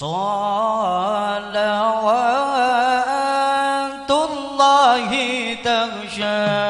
صلوات الله تغشى.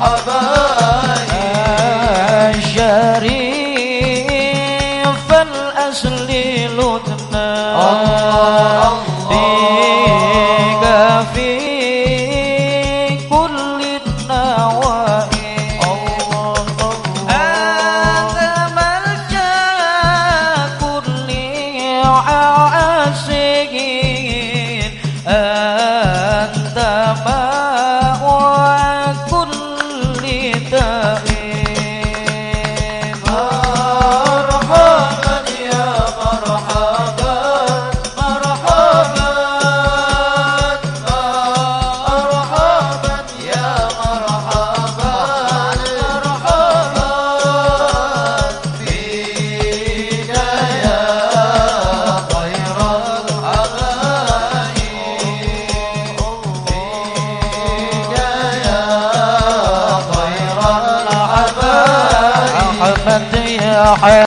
حبايب شريف الأصل لطف 아, 아, 아.